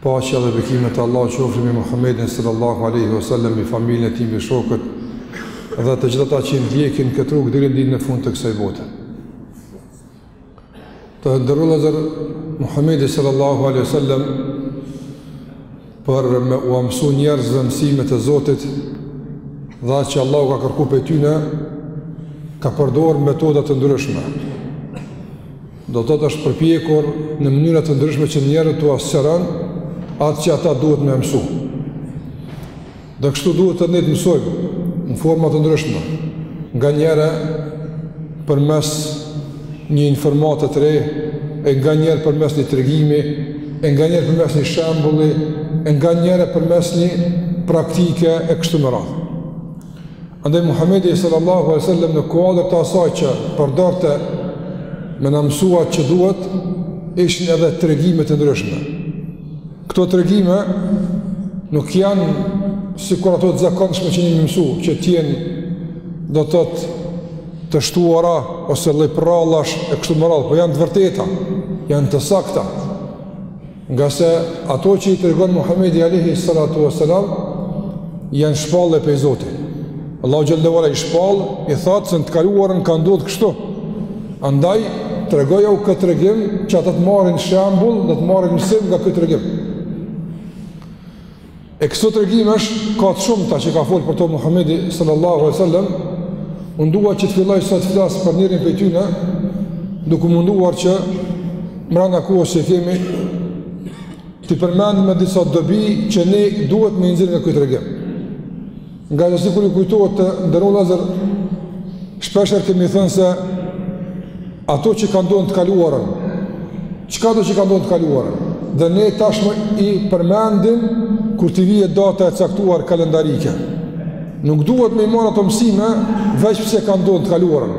Paqja dhe bekimet e Allahut qofshin mbi Muhammedin sallallahu alaihi wasallam, mbi familjen e tij, mbi shokët dhe të gjithë ata që ndjekin këtë rrugë deri në fund të kësaj bote. Të nderuar vëllezër, Muhammedi sallallahu alaihi wasallam për me ua mësu njerëzve mësimet e Zotit dhe atë që Allahu ka kërku prej tyne ka përdor metoda të ndryshme Do të thotë është përpjekur në mënyra të ndryshme që njerëzve t'ua sqaron atë që ata duhet me mësu. Dhe kështu duhet edhe ne të mësojmë në forma të ndryshme. Nganjëherë përmes një informate të re, e nganjëherë përmes një tregimi, e nganjëherë përmes një shembulli, e nganjëherë përmes një praktike e kështu me radhë. Andaj Muhamedi sallallahu alaihi wasallam në kuadër të asaj që përdorte me na mësu atë që duhet ishin edhe tregime të ndryshme. Këto tregime nuk janë sikur ato të zakonshme që jemi mësu, që të jenë do të thotë të shtuara ose lloj përrallash e kështu me radhë, po janë të vërteta, janë të sakta. Ngase ato që i tregon Muhamedi alayhi salatu wasalam janë shpallje prej Zotit. Allahu xhalla wa ala ia shpall, i thotë se në të kaluarën ka ndodhur kështu. Andaj tregojau këtë tregim që ata të marrin shembull, dhe të marrin mësim nga ky tregim. E këso tregimesh ka të shumëta që ka folë për to Muhammedi sallallahu alaihi wasallam, unë dua që të filloj sot të flas për njërin prej tyne, duke u munduar që mranda kohës që kemi, t'i përmendim disa dobi që ne duhet me i nxjerrë nga ky tregim. Ngase sikur ju kujtohet të nderuar vëllezër, shpeshherë kemi thënë se ato që ka ndodh në të kaluarën, çkado që ka ndodh në të kaluarën, dhe ne tashmë i përmendim kur t'i vije data e caktuar kalendarike. Nuk duhet me i marrë ato mësime veç pse ka ndodh në të kaluarën,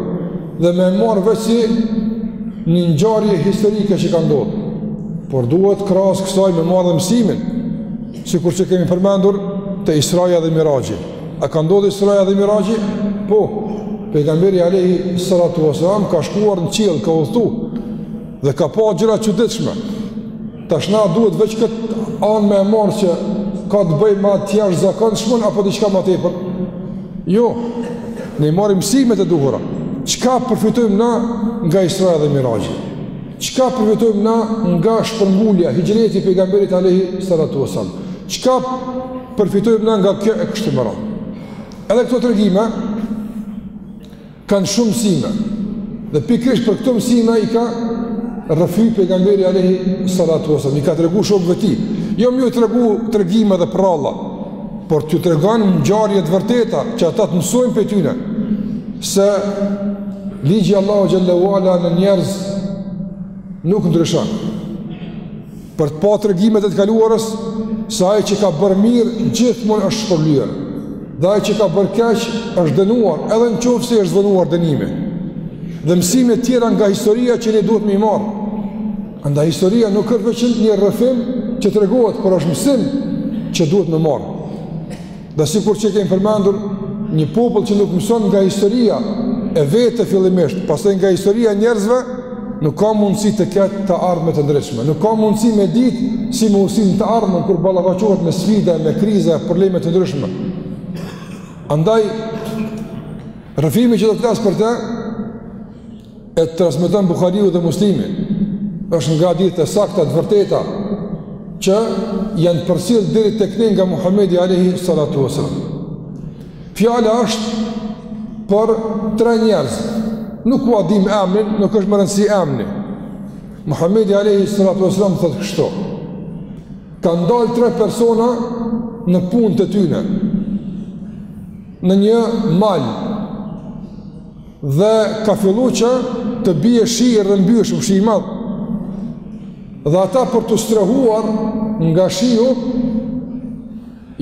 dhe me i marrë veç si një ngjarje historike që ka ndodh, por duhet krahas kësaj me marrë dhe mësimin, Sikur që kemi përmendur te Israja dhe Miraxhi. A ka ndodhur Israja dhe Miraxhi? Po. Pejgamberi alayhi salatu wasalam ka shkuar në qiell, ka udhëtu dhe ka pa gjëra të çuditshme. Tash na duhet veç kët anë me e marrë që ka të bëjë me atë jashtëzakonshmen apo diçka më tepër. Jo. Ne marrim mësimet e duhura. Çka përfitojmë na nga Israja dhe Miraxhi? Çka përfitojmë na nga shpërngulja, hixhreti i pejgamberit alayhi salatu wasallam? Çka përfitojmë na nga kjo e kështu me radhë? Edhe këto tregime kanë shumë mësime. Dhe pikërisht për këto mësime i ka rrëfy pejgamberi alayhi salatu wasallam, i ka tregu shokëve të tij. Jo me ju tregu tregime dhe përralla, por t'ju tregon ngjarje të vërteta që ata të mësojnë prej tyre se ligji i Allahu xhelle ue ala në njerëz nuk ndryshon. Për të pa tregimet e të kaluarës se ai që ka bërë mirë gjithmonë është shpërblyer dhe ai që ka bërë keq është dënuar edhe në qoftë se është vonuar dënimi. Dhe mësime të tjera nga historia që ne duhet me i marrë. Andaj historia nuk është veç një rrëfim që tregohet, por është mësim që duhet me marrë. Dhe sikur që kemi përmendur, një popull që nuk mëson nga historia e vet fillimisht, pastaj nga historia e njerëzve, nuk ka mundësi të ketë të ardhme të ndritshme. Nuk ka mundësi me ditë si me u sjellë në të ardhmen, kur ballafaqohet me sfida, me kriza e probleme të ndryshme. Andaj, rrëfimi që do të flas për te, e transmeton Buhariu dhe Muslimi, është nga hadithet e sakta të vërteta që janë përcjell deri tek ne nga Muhamedi alayhi salatu wasallam. Fjala është për tre njerëz. Nuk ua dimë emnin, nuk është me rëndësi emni. Muhamedi alayhi salatu wasallam thotë kështu. Kanë dalë tre persona në punët e tyne në një mal Dhe ka fillu që të bie shi i rrëmbyeshëm, shi i madh. Dhe ata për t'u strehuar nga shiu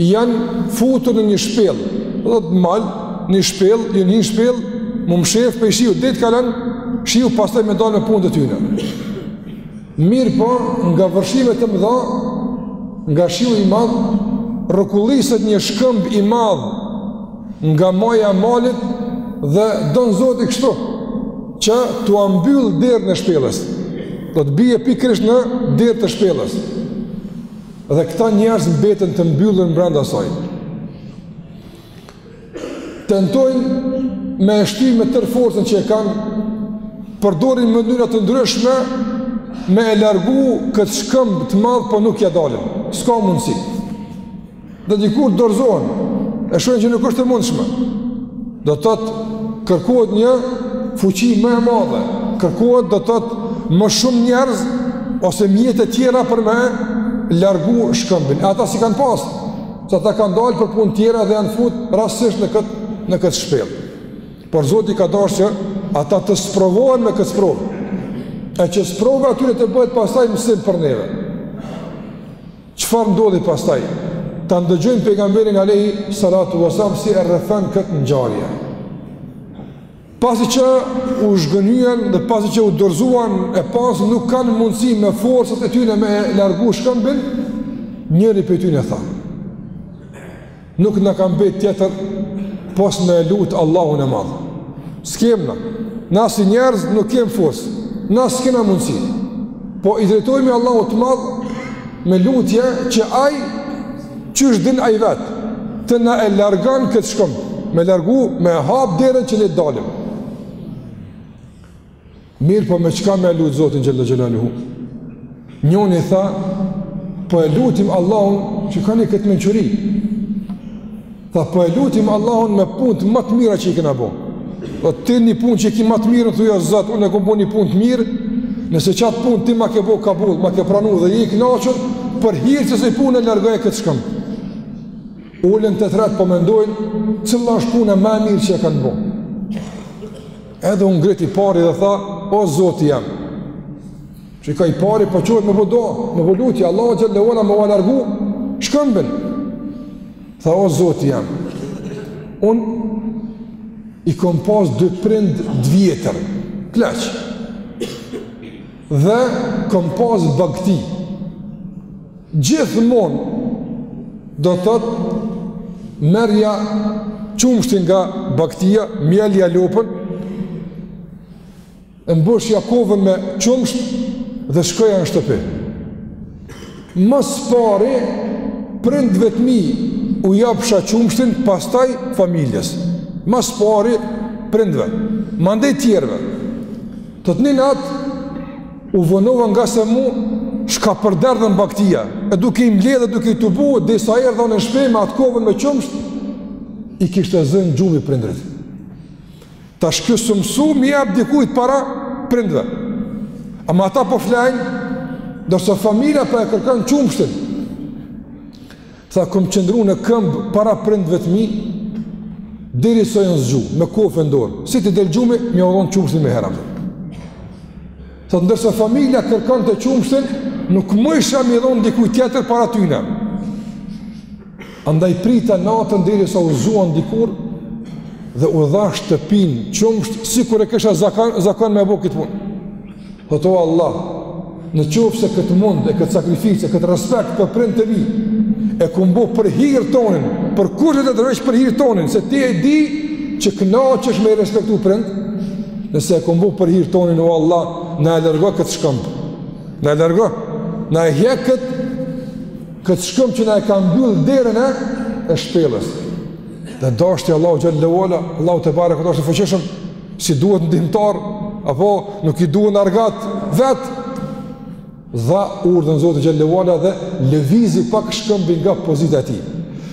janë futur në një shpellë, do të thotë mal, në një shpellë, gjejnë një shpellë, me u mshef prej shiut, deri të kalon shiu, pastaj me dalë në punët e tyne. Mirëpo, nga vërshimet e mëdha nga shiu i madh, rrokulliset një shkëmb i madh nga maja e malit dhe don Zoti kështu që t'ua mbyll derën e shpellës. Do të thotë bie pikërisht në derë të shpellës. Dhe këta njerëz mbeten të mbyllur brenda saj. tentojnë me e shty me tërë forcën që e kanë, përdorin mënyra të ndryshme me e largu këtë shkëmb të madh, po nuk ia dalin. S'ka mundësi. Dhe dikur dorëzohen, e shohin që nuk është e mundshme. Do të thotë kërkohet një fuqi më e madhe, kërkohet do të thotë më shumë njerëz ose mjete tjera për me largu shkëmbin. Ata s'i kanë pasë, Se ata kanë dalë për punë tjera dhe janë fut rastësisht në këtë, në këtë shpellë. Por Zoti ka dashur që ata të sprovohen me këtë sprovë. E që sprova e tyre të bëhet pastaj mësim për neve. Çfarë ndodhi pastaj? Ta ndëgjojmë pejgamberin alejhi salatu ve selam si e rrëfen këtë ngjarje. Pasi që u zhgënjyen dhe pasi që u dorëzuan e panë s' nuk kanë mundësi me forcat e tyre me largu shkëmbin, njëri prej tyre tha: Nuk na ka mbet tjetër pos me lut Allahun e Madh. S'kem na, na si njerëz nuk kem forcë, na s'kena mundësi. Po i drejtohemi Allahut të Madh me lutje që ai Qysh din ai vet të na e largon këtë shkëmb, me largu, me hap derën që ne të dalim. Mirëpo me çka me e lutë Zotin Xhele Xhelaluhu. Njoni tha, po e lutim Allahun që kanë këtë mençuri. Tha, po e lutim Allahun me punët ma të mira që i kena bo. O ti një punë që e ki ma të mirë, thuj ja Zot, unë kom bo një punë të mirë. Nëse qat punë ti ma ke bo kabull, ma ke pranu dhe je i kënaqur për hir të kësaj pune largoje këtë shkëmb. Ulen të tret po mendojnë cila është puna ma e mirë që e kanë bo. Edhe u ngrit i pari dhe tha, o Zoti jem. Shiko i pari po çohet me bo dua, me bo lutje, Allahu xhele shanuhu me ua largu shkëmbin. Tha o Zoti jem, unë i kom pas dy prind të vjetër, pleq, dhe kom pas bagëti, gjithmonë, do të thotë, merrja qumshtin nga bagëtia, milja lopën, E mbushja kovën me qumësht dhe shkoja në shtëpi. Ma s'pari, prindve të mi u japsha qumështin, pastaj familjes. Ma s'pari, prindve, mandej tjerve. Thotë një natë, u vonova ngase m'u shkapërderdhën bagëtia. E duke i mbledhë e duke i tubu, derisa erdha në shpi me atë kovën me qumësht, i kishte zënë gjumi prindërit. Tash ky s'ë mësu me i jap dikujt para prindve. Ama ata po flajnë, ndërsa familja po e kërkon qumështin. Tha, kom qëndru në këmbë para prindve të mi, derisa janë zgju, me kofë n'dorë. Si t'i del gjumi, me iu dhonë qumështin menjëherë. Tha, ndërsa familja kërkonte qumështin, nuk mujsha me i dhonë dikujt tjetër para tyne. Andaj prita natën derisa u zgjuan dikur dhe u dhashë të pinë qumësht sikur e kisha zakon, zakon me bo këtë punë. Thotë o Allah, në qoftë se këtë mund e këtë sakrificë e këtë respekt për prindët e mi, e kum bo për hirë tonin, për kurgjë tjetër veç për hirë tonin, se ti e di që kënaqesh me i respektu prind, nëse e kum bo për hirë tonin, o Allah, na e largo këtë shkëmb, na e largo, na e hje këtë, Këtë shkëmb që na e ka mbyllë derën e, e shpellës. Dhe dashti Allahu Xhel-le ve ala, Allahu tebareke është i fuqishëm, s'i duhet ndihmëtar, apo nuk i duhen argat, vetë, dha urdhën Zoti Xhel-le ve ala dhe lëvizi pak shkëmbi nga pozita e tij.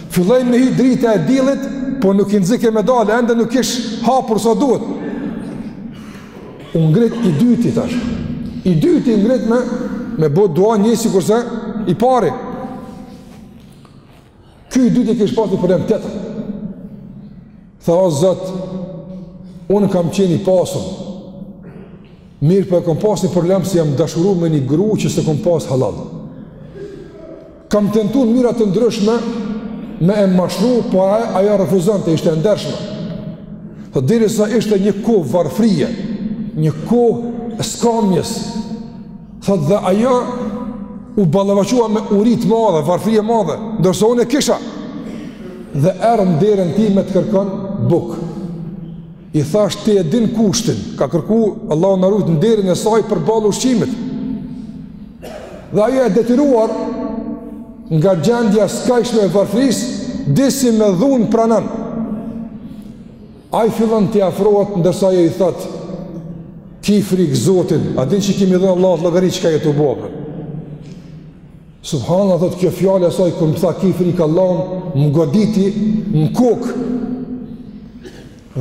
Filloi me hi drita e dillit, po nuk i nxike me dalë, ende nuk ish hapur sa duhet. U ngrit i dyti tash. I dyti u ngrit me me bë dua një sikurse i pari. Ky i dyti kish pas një problem tjetër. Tha o Zot, unë kam qenë i pasur. Mirëpo e kam pas një problem se jam dashuru me një grua që s'e kam pas hallall. Kam tentu në mënyra të ndryshme me e mashtru, por ajo refuzonte, ishte e ndershme. Thotë derisa ishte një kohë varfrie, një kohë skamjes, thotë dhe ajo u ballafaqua me uri të madhe, varfri e madhe, ndërsa unë e kisha, dhe erdh në derën time të kërkon bukë. I thashë ti e din kushtin, ka kërku Allahu na rujt nderin e saj përballë ushqimit. Dhe ajo e detyruar nga gjendja e skajshme e varfrisë, disi me dhunë pranon. Ai fillon t'i afrohet ndërsa ajo i thotë: "Ki frikë Zotin, a din që ki me i dhënë Allahut llogari çka je tu bo be?" Subhanallah thotë kjo fjalë e saj kur më tha ki frikë Allahun, më goditi në kokë.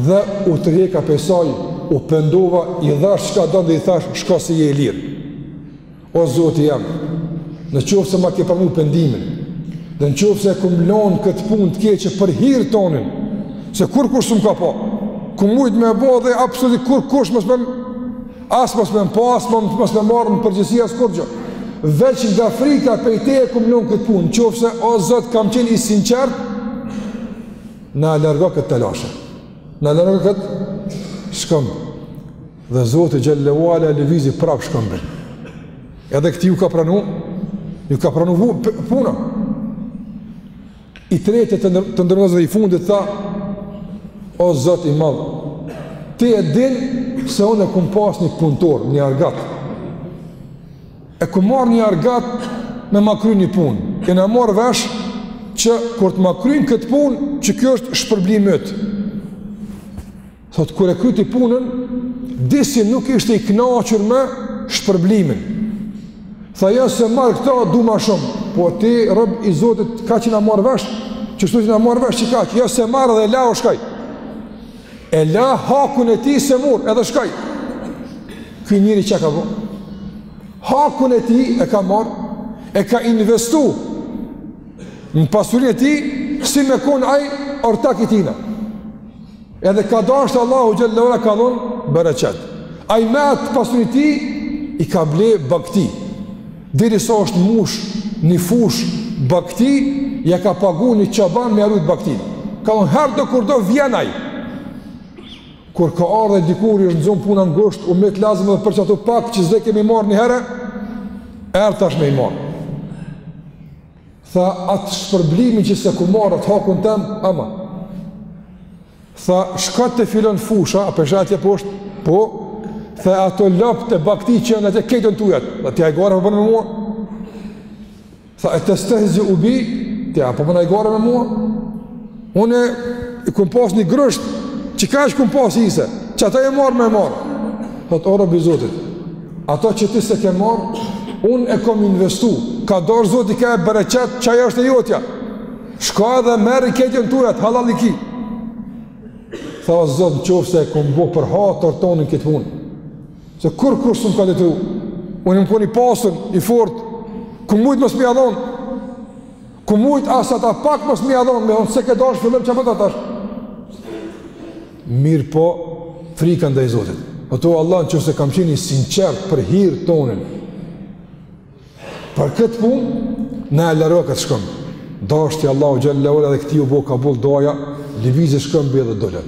Dhe u tërheka pej saj, u pendova, i dhashë çka don dhe i thashë shko se je i lirë. O Zoti jem, në qoftë se ma ke pranu pendimin, dhe në qoftë se e kum lanë këtë punë të keqe për hirë tonin, se kurkush s'um ka pa, kum mujt me e bo dhe absolut kurkush mos me më As mos me më pa, as mos me marrë në përgjegjësi as kurgjë. Veç nga frika pej teje e kumë lënë këtë punë, qoftë se o Zot kam qenë i sinqertë, na largo këtë telashe. Na largo këtë shkëmb. Dhe Zoti Xhel-le ve ala e lëvizi prapë shkëmbin. Edhe këtij ju ka pranu, ju ka pranu puna. I treti, të nderuar vllazër, dhe i fundit tha, o Zot i madh, ti e din se unë e kum pas një punëtor, një argat. E kum marrë një argat me ma kry një punë. Jena marrë vesh që kur të ma kryn këtë punë, qe kjo është shpërblimi yt. Thotë, kur e kryti punën, disi nuk ishte i knaqur me shpërblimin. Tha, jo s'e marr këta, du ma shumë. Po ti, rob i Zotit, kaq jena marrë vesh, qështu jena marrë vesh, qekaq, jo s'e marr dhe e la e shkoi. E la hakun e tij s'e mur, edhe shkoi. Ky njeri çka bo? Hakun e tij e ka marrë, e ka investu në pasurinë e tij, si me kon ai ortak i tina. Edhe ka dashtë Allahu xhelle ve ala ka dhonë bereqet. Ai me atë pasurinë e tij, i ka ble bakti. Derisa është mush një fushë bakti, ja ka pagu një çoban me ia rujt bakti. Ka thonë herëdo kurdo vjen ai. Kur ka ardhë dikur, i është nxonë puna ngusht, u met lazëm edhe për qato pak që s'dojke me i marrë një herë, erdh tash me i marrë. Tha, atë shpërblimin që s'e kum marrë, atë hakun tem, ama. Tha, shko te filan fusha, a pe sheh atje poshtë, po, tha, ato lopët e bakti që janë atje, krejt jon tujat. Tha, ti hajgare po bon me mua. Tha, e testehziu bi, ti a po bon hajgare me mua. Unë i kum pas një grusht, qekaq kum pas hise, qata erdha me marrë. Thotë, o rob i Zotit, ata që ti s'e ke marrë, unë e kom investu, ka dhonë Zoti kaq bereqet, qaja është e jotja. Shko edhe merri krejt, jon tujat, hallall i ki. Tha, Zot, në qoftë se e kum bo për hatër tonin këtë punë. Se kurkush s'um ka detyru, unë jom kon i pasun, i fortë, kum mujtë mos me ia dhonë. Kum mujt as ata pak mos me ia dhon, me thon s'e ke dash fillim, ça po do tash. Mirëpo frika ndaj Zotit. O ti Allah në qoftë se kam qenë i sinqertë për hir tonin. Për këtë punë na e liro këtë shkëmb. Dashti Allahu xhelle ve ala dhe këtij iu bë kabull duaja, lëvizi shkëmbi dhe dolën.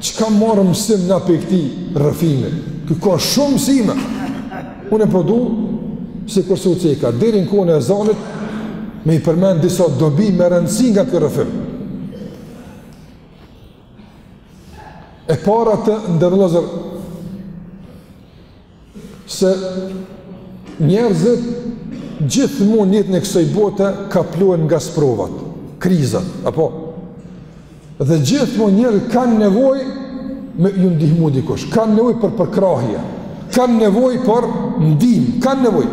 Çka marrim mësim nga pe këtij rrëfimi? Ktu ka shumë mësime. Unë po du, sikurse ju ceka, deri në kohën e ezanit, me i përmend disa dobi me rëndësi nga ky rrëfim. E para të nderuar vllazër, se njerëzit gjithmonë në jetën e kësaj bote kaplohen nga sprovat, krizat, apo dhe gjithmonë njerëzit kanë nevojë me ju ndihmu dikush, kanë nevojë për përkrahje, kanë nevojë për ndihmë, kanë nevojë.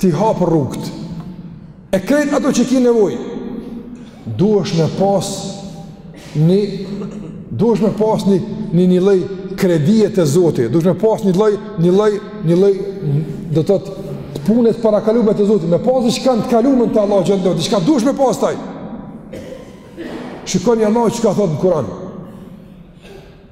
T'i hap rrugët. E krejt ato që ki nevoj. Duhesh me pas ni, duhesh me pas ni, një një lloj kredie te Zoti, duhesh me pas një lloj, një lloj, një lloj, do të thotë punët parakalume te Zoti, me pas diçka të kalume te Allahu xhel, diçka duhesh me pas taj. Shikoni Allahu çka thotë në Kur'an.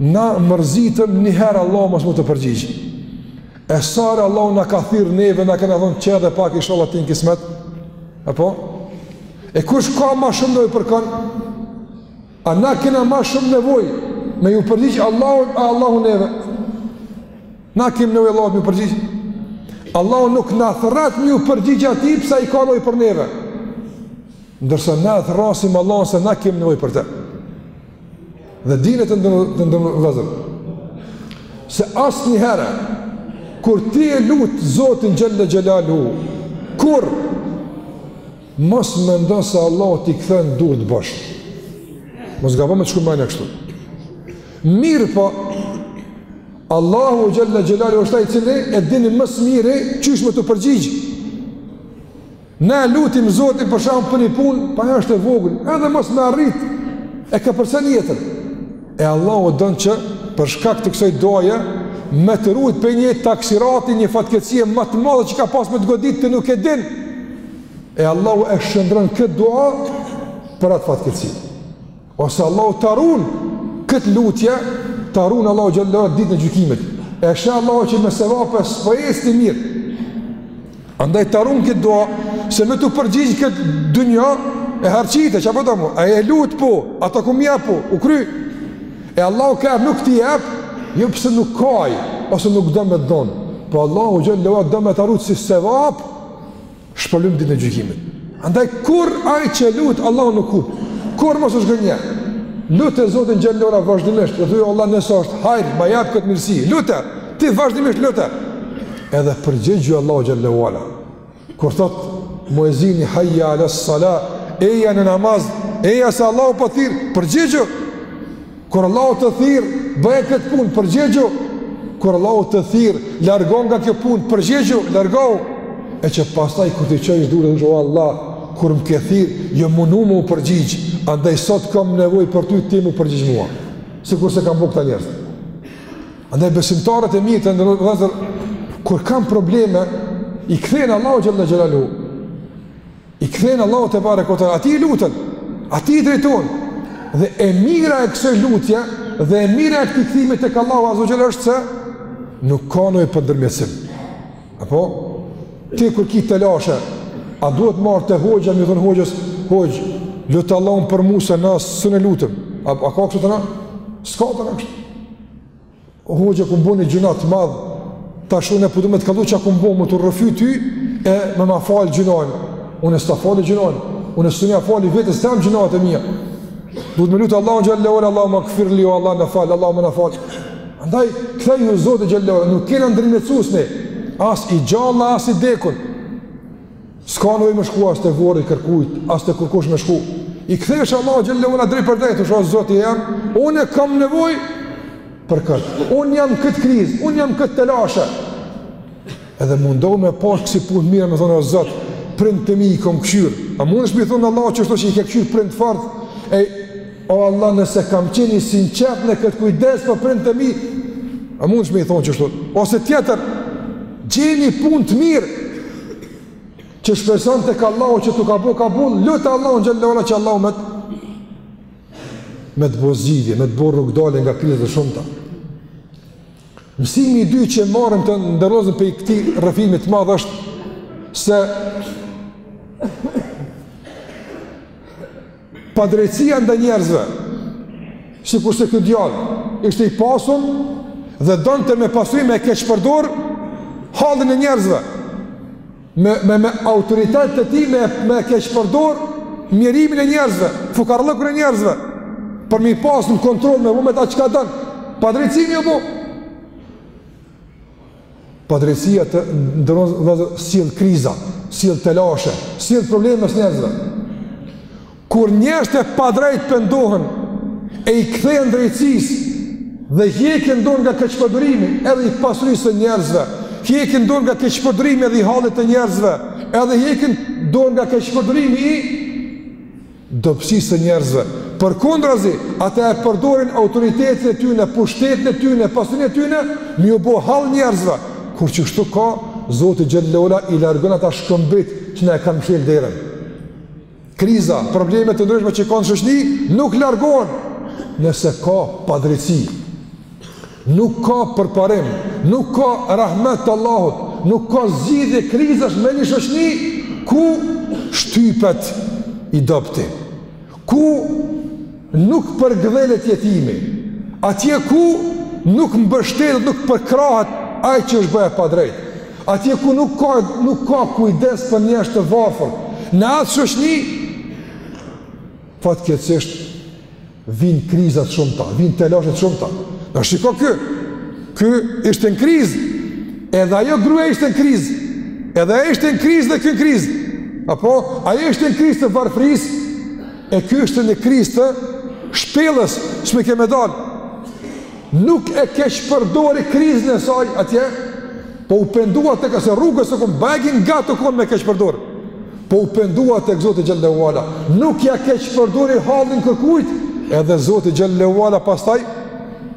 Na mërzitëm një herë Allahu mos m'u përgjigj. E sa herë Allahu na ka thirrë neve, na kena thonë qe edhe pak inshallah, kismet. Apo? E kush ka ma shumë nevoj për kon? A na kena ma shumë nevoj me iu përgjigj Allahut, a Allahu neve? Na kemi nevoj Allahut me iu përgjigj. Allahu nuk na thrret me iu përgjigj atij pse ai ka nevoj për neve. Ndërsa na e thrrasim Allahun se na kemi nevoj për te. Dhe dine të nderum vllazër, se asnjëherë, kur ti e lut Zotin xhele xhelaluhu, kurrë mos mendo se Allahu t'i kthen durt bosh. Mos gabo me të shku mendja kështu. Mirëpo, Allahu xhele xhelaluhu është ai i cili e din më së miri qysh me t'u përgjigj. Na e lutim Zotin për shembull për një punë, po ajo është e vogël, edhe mos me arrit, e kapërcen jetën. E Allahu don që për shkak të kësaj duaje me të rujt prej një taksirati, një fatkeqësie ma të madhe që ka pas me të godit, ti nuk e din. E Allahu e shndërron këtë dua për atë fatkeqësi. Ose Allahu ta ruan këtë lutje, ta ruan Allahu xhele ue ala ditën e gjykimit. E sheh Allahu që me sevape s'po rri mirë. Andaj ta ruan këtë dua, se me t'u përgjigj n'këtë dynja e harxhite, ça po do mu, e lutë po, ata ku mja po, u kry, e Allahu ka e nuk t'i jep, jo pse nuk ka, ose nuk do me të dhon, po Allahu xhele ue ala do me ta rujt si sevap, Shpërblim ditën e gjykimit. Andaj kurrë ai që lut Allahun nuk hup, kurrë mos u zhgënje. Lute Zotin xhele ue ala vazhdimisht, thuaj Allah nëse është hajr, ma jep këtë mirësi. Lute, ti vazhdimisht lute. Edhe përgjigju Allahut xhele ue ala. Kur thot muezini hayya ala sala, eja në namaz, eja se Allahu po thirr, përgjigju. Kur Allahu të thirr, bëje këtë punë, përgjigju. Kur Allahu të thirr, largou nga kjo punë, përgjigju, largou. E që pastaj kur t'i çojsh durt o Allah, kur më ke thirr, jom munu me t'u përgjigj, andaj sot kam nevojë për ty ti m'u përgjigj mua. Sikurse kanë bo këta njerëz. Andaj besimtarët e mirë të nderum vllazër kur kanë probleme, i kthehen Allahut xhele xhelaluhu. I kthehen Allahut tebareke ve teala, atij i luten, atij i drejtohen, dhe e mira e kësaj lutje, dhe e mira e këtij kthimi tek Allahu azze ve xhel është se, nuk ka nevojë për ndërmjetësim. Apo, ti kur ki telashe, a duhet me ardhë te hoxha, me i thonë hoxhës, hoxhë, lute Allahun për mu se na s'e lutëm, a, a ka kështu te na? S'ka te na kështu. O hoxhë kom bo ni gjynah të madh, tash unë po do të kalloj çka ku bën, më të rrëfy ty e më ma fal gjunon. Unë s'ta falë gjunon, unë s'u ja falë vetes tam gjunat e mia. Do të më lutë Allahu xhallahu ala Allahu magfir li o Allah na fal, Allahu më na fal. Andaj kthej ju Zoti xhallahu, nuk kena ndërmjetësues ne, as i gjallë as i dekun. S'ka nevojë me shku as te vorri i kërkujt, as te kërkush me shku. I kthehesh Allahut xhelle ve ala drejtpërdrejt, thush o Zoti jem, unë e kam nevojë për kët. Unë jam n'kët krizë, unë jam n'kët telashe. Edhe mundohu me pas kësi punë t'mirë, me thonë o Zot, prindët e mi i kom kqyrë. A mundesh me i thonë Allahut qështu që i ke kqyrë prindët fort, e O Allah nëse kam qenë i sinqert në këtë kujdes për prindët e mi, a mundesh me i thonë qështu, ose tjetër, gjeni punë të mirë, që shpreson tek Allahu që të ka bo, ka bo, lute Allahun xhelle ve ala që Allahu me të, me të bo zgjidhje, me të bo rrugëdalje nga krizat e shumta. Mësimi i dy që marrim të nderuar vllazën prej këtij rrëfimi t'madh është se Padrejtësia ndaj njerëzve, sikurse ky djalë ishte i pasur dhe donte me pasuri me e keqpërdor hallin e njerëzve. Me me me autoritet të tij me me e keqpërdor mjerimin e njerëzve, fukarllëkun e njerëzve për me i pas në kontroll me bo me ta çka don. Padrejtësi me ju bo. Padrejtësia të nderuar vëllazër sjell kriza, sjell telashe, sjell probleme mes njerëzve. Kur njerëzit e padrejtë pendohen e i kthehen drejtësisë dhe hjekin dorë nga keqpërdorimi edhe i pasurisë së njerëzve, hjekin dorë nga keqpërdorimi edhe i hallit të njerëzve, edhe hjekin dorë nga keqpërdorimi i dobësisë së njerëzve, përkundrazi, ata e përdorin autoritetin e tyne, pushtetin e tyne, pasurinë e tyne, me ju bo hall njerëzve, kur qështu ka, Zoti xhelle ve ala i largon ata shkëmbijt që na e kanë mshel derën. Kriza, probleme të ndryshme që ka n'shoqni, nuk largohen nëse ka padrejtësi. Nuk ka përparim, nuk ka rahmet të Allahut, nuk ka zgjidhje krizash me një shoqni ku shtypet i dobti, ku nuk përgdhelet jetimi, atje ku nuk mbështetet, nuk përkrahet ai që është bo e padrejt, atje ku nuk ka, nuk ka kujdes për njerëz të varfër, në atë shoqni, fatkeqësisht, Vijnë kriza të shumta, vijnë telashe të shumta. Na shiko ky. Ky ishte në krizë. Edhe ajo gruaja ishte në krizë. Edhe ai ishte në krizë dhe ky në krizë. Apo ajo ishte në krizë të varfërisë e ky ishte në krizë të shpellës, qysh me dal. Nuk e keqpërdori krizën e saj atje, po u pendua tek asaj rrugës së kon, bajagi gati u kon me e keqpërdor. Po u pendua tek Zoti xhelle ue ala. Nuk ja keqpërdori hallin kërkujt, edhe Zoti xhelle ue ala pastaj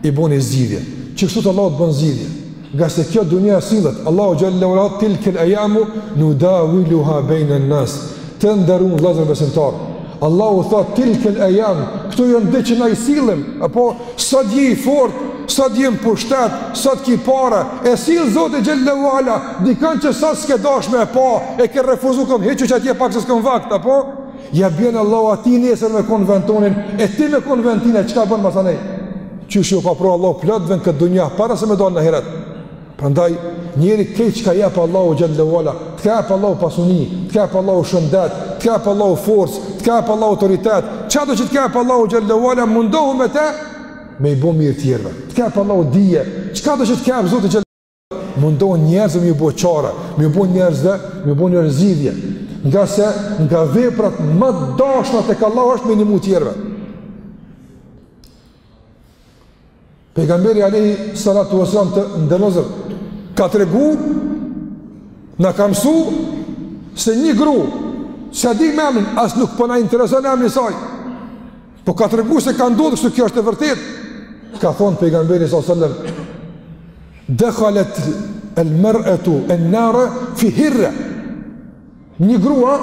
i boni zgjidhje. Qe kështu Allahu të bën zgjidhje. Nga se kjo dunja sillet, Allahu xhelle ue ala tilkel ayamu nudawiluha baina an-nas. Të nderuar vëllezër besimtar, Allahu tha tilkel ayam, këto janë ditë që na i sillim, apo sot je i fortë, sot je në pushtet, sot ki para, e sill Zoti xhelle ue ala, dikon që as s'ke dasht me e pa, e ke refuzu, ku hiqu q'atje pak se s'kam vakt, apo Ja bjen Allahu atij nesër me kon n'vend tondin e ti me kon n'vend tina çka bën masandej. Qysh ju ka pru Allahu plotve n'këtë dunja para se me dal në ahiret. Prandaj njeri, krejt çka t'ka jep Allahu xhelle ue ala, të ka jep Allahu pasuni, të ka jep Allahu shëndet, të ka jep Allahu forcë, të ka jep Allahu autoritet, çka do që të ka jep Allahu xhelle ue ala mundohu me të me ju bë mirë tjerëve. Të ka jep Allahu dije, çka do që të ka jep Zoti mundohu njerëzve me ju bo çare, me ju bo njerëzve, me ju bo njerëzve zgjidhje. Nga se nga veprat më të dashura tek Allahu është me u ndihmu të tjerëve. Pejgamberi alayhi salatu wasallam të nderuar vllazër ka tregu na ka mësu se një gru s'ja dimë emrin, as nuk po na intereson emri i saj. Po ka tregu se ka ndodhur kështu kjo është e vërtetë. Çka thotë pejgamberi sallallahu alaihi wasallam Dekhalet el mer'etu en nare fi hirre. Një grua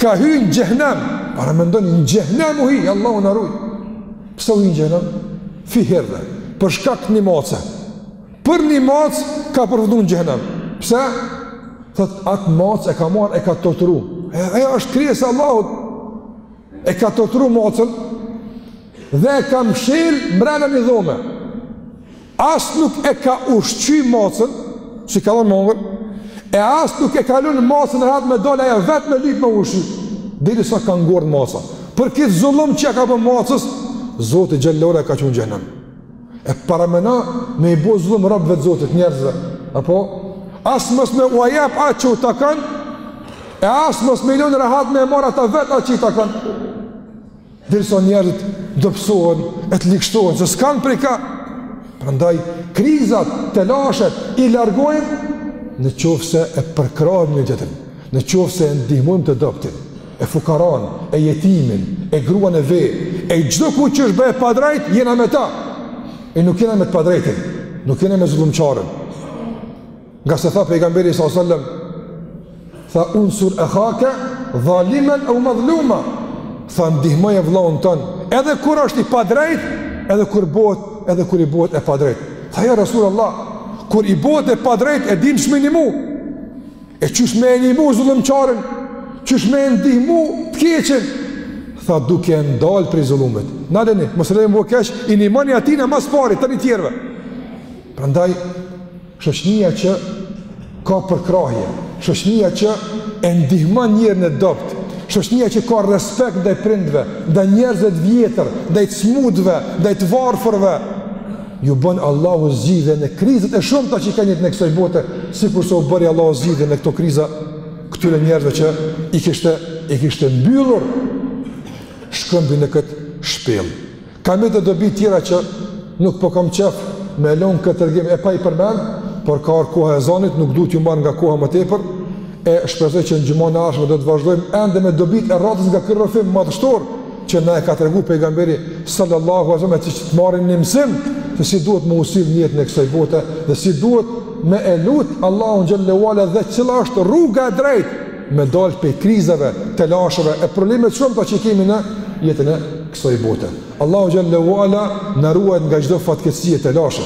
ka hyrë në xhehenem. Paramendoni në xhehenem u hi, Allahu na ruaj. Pse u hi në xhehenem? Fi hirre. Për shkak të një mace. Për një mac ka përfunduar në xhehenem. Pse? Thot at mac e ka marr e ka torturu. Ajo është krijesë e Allahut. E ka torturu macën dhe e ka mshël mbrenda një dhome. As nuk e ka ushqy macën, s'i ka lonë me hongër, e as nuk e ka lonë macën rahat me dalë aja vetë me lypë me u ushqy, derisa ka ngordh maca. Për këtë zullum që ia ka bo macës, Zoti xhelle ve ala e ka çu n'xhehnem. E paramendo me i bo zullum robëve të Zotit njerëzve, apo? As mos me ua jep atë që u takan, e as mos me i lonë rahat me e marrë ata vetë atë që i takan. Derisa njerëzit dobësohen edhe ligështohen se s'kanë prej ka. Prandaj krizat, telashet i largojmë në qoftë se e përkrahim njëri-tjetrin, në qoftë se e ndihmojmë të dobtin, e fukaran, e jetimin, e gruan e ve, e çdokujt që është bë e padrejtë, jena me ta. E nuk jena me të padrejtin, nuk jena me zullumçarin. Ngase tha pejgamberi alejhi selam, tha unsur ehake, dhalimen eu madhluma, tha ndihmoje vllaun tond, edhe kur është i padrejt, edhe kur bohet, edhe kur i bohet e padrejt. Tha ja Rasul Allah, kur i bohet e padrejt, e di qysh me i nimu, e qysh me e nimu zullumqarin, qysh me e ndihmu të keqen, tha duke e ndalë prej zullumit. Naleni, mos leni me bo keq, i nimoni atijna ma s'pari, tani tjerve. Prandaj, Shoqënia që ka përkrahje, shoqënia që e ndihmon njerin e dobët, shoqënia që ka respekt ndaj prindëve, ndaj njerëzve të vjetër, ndaj të smutëve, ndaj të varfërve, ju bën Allahu zgjidhje në krizat e shumta që i ka jeta e kësaj bote, sikurse u bëri Allahu zgjidhje në këto kriza këtyre njerëzve që i kishte i kishte mbyllur shkëmbi në këtë shpellë. Ka metë dobi tjera që nuk po kam qef me lënë këtë tregim pa i përmend, por ka ardh koha e ezanit, nuk du t'ju marr nga koha më tepër. E shpresoj që në xhumën e ardhshme do të vazhdojmë ende me dobitë e radhës nga ky rrëfim madhështor që na e ka tregu pejgamberi sallallahu alajhi wasallam, që të marrim ni mësim se si duhet me u sill në jetën e kësaj bote dhe si duhet me e lut Allahun xhelle ve ala dhe cila është rruga e drejtë me dalë prej krizave, telasheve e problemet e shumta që i kemi në jetën e kësoj bote. Allahu xhelle ve ala na ruajtë nga çdo fatkeqësi e telashe.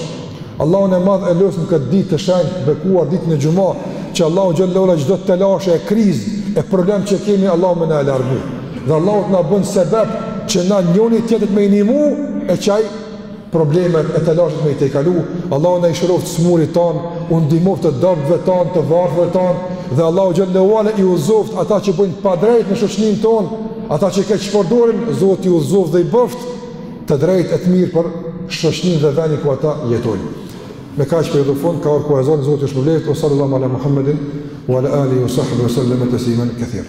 Allahun e madh e lus në këtë ditë të shenjtë, bekuar ditën e xhuma, që Allahu xhelle ve ala çdo telashe e kriz e problem që kemi, Allahu me na e largu. Dhe Allahu të na bën sebep që na njoni tjetrit me i nimu edhe problemet e telashet me i tejkalu, Allahu na i shëroftë të smurit tanë, u ndihmoftë të dobtëve tanë, të varfërve tanë, dhe Allahu xhelle ve ala i udhëzoftë ata që bëjnë padrejt në shoqërinë tonë, ata që keqpërdorin, Zoti i udhëzoftë dhe i bëftë të drejtë e të mirë për shoqërinë dhe vendin ku ata jetojnë. Me kaq për fund ka ardh koha e ezanit, Zoti ju shpërbleftë, wa sallallahu ala Muhammedin wa ala alihi wa sahbihi wa sallam taslima katira.